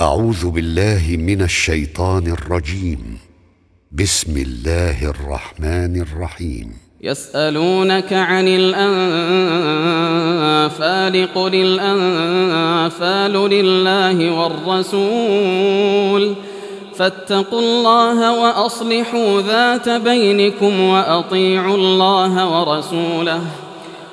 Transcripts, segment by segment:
أعوذ بالله من الشيطان الرجيم. بسم الله الرحمن الرحيم. يسألونك عن الأنفال قل الأنفال لله والرسول. فاتقوا الله وأصلحوا ذات بينكم وأطيعوا الله ورسوله.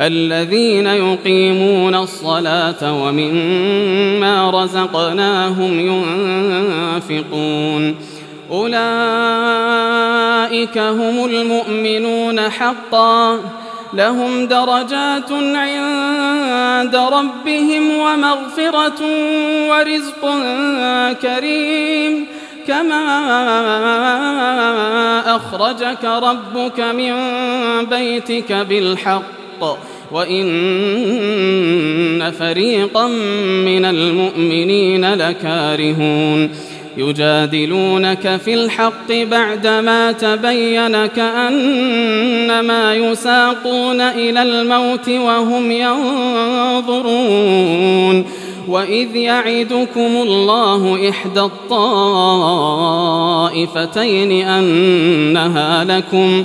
الذين يقيمون الصلاة ومما رزقناهم ينفقون. أولئك هم المؤمنون حقا. لهم درجات عند ربهم ومغفرة ورزق كريم. كما أخرجك ربك من بيتك بالحق. وإن فريقا من المؤمنين لكارهون. يجادلونك في الحق بعدما تبين كأنما يساقون إلى الموت وهم ينظرون. وإذ يعدكم الله إحدى الطائفتين أنها لكم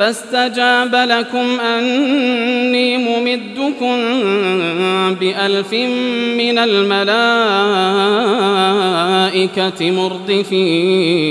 فاستجاب لكم أني ممدكم بألف من الملائكة مردفين.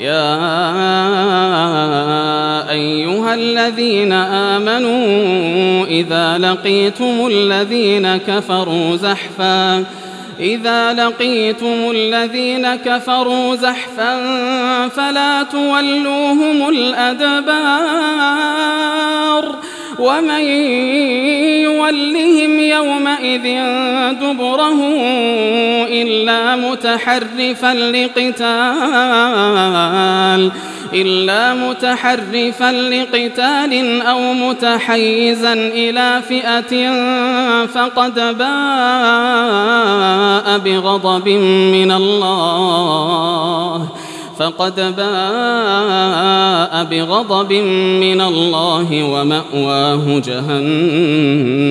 يا أيها الذين آمنوا إذا لقيتم الذين كفروا زحفاً إذا لقيتم الذين كفروا زحفا فلا تولوهم الأدبار. ومن يولهم يومئذ دبره إلا متحرفا لقتال إلا متحرفا لقتال أو متحيزا إلى فئة فقد باء بغضب من الله. فقد باء بغضب من الله ومأواه جهنم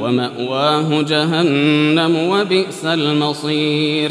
ومأواه جهنم وبئس المصير.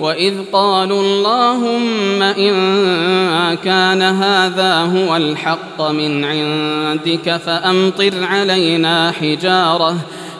وإذ قالوا اللهم إن كان هذا هو الحق من عندك فأمطر علينا حجارة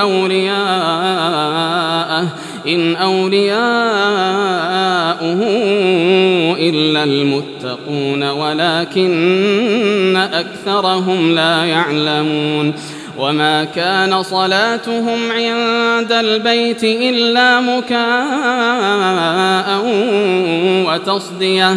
أولياءه إن أولياؤه إلا المتقون ولكن أكثرهم لا يعلمون. وما كان صلاتهم عند البيت إلا مكاء وتصدية.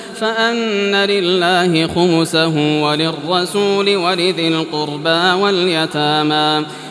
فأن لله خمسه وللرسول ولذي القربى واليتامى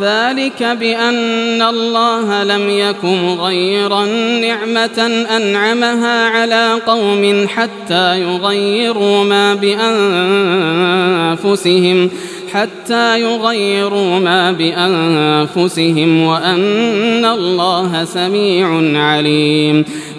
ذلك بأن الله لم يكن غير نعمة أنعمها على قوم حتى يغيروا ما بأنفسهم حتى يغيروا ما بأنفسهم وأن الله سميع عليم.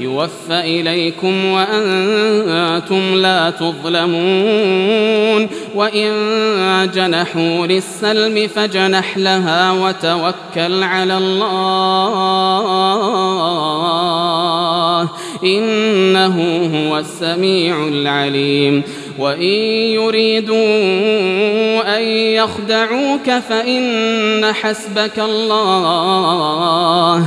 يوفى إليكم وأنتم لا تظلمون. وإن جنحوا للسلم فجنح لها وتوكل على الله. إنه هو السميع العليم. وإن يريدوا أن يخدعوك فإن حسبك الله.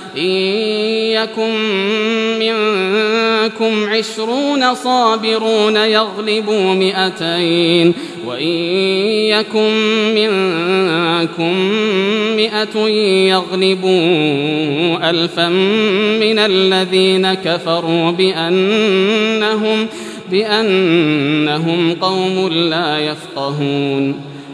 إن يكن منكم عشرون صابرون يغلبوا مئتين وإن يكن منكم مئة يغلبوا ألفا من الذين كفروا بأنهم بأنهم قوم لا يفقهون.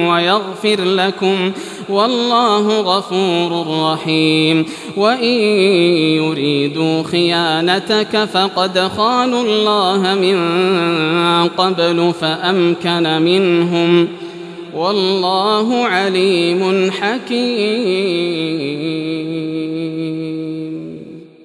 ويغفر لكم والله غفور رحيم. وإن يريدوا خيانتك فقد خانوا الله من قبل فأمكن منهم. والله عليم حكيم.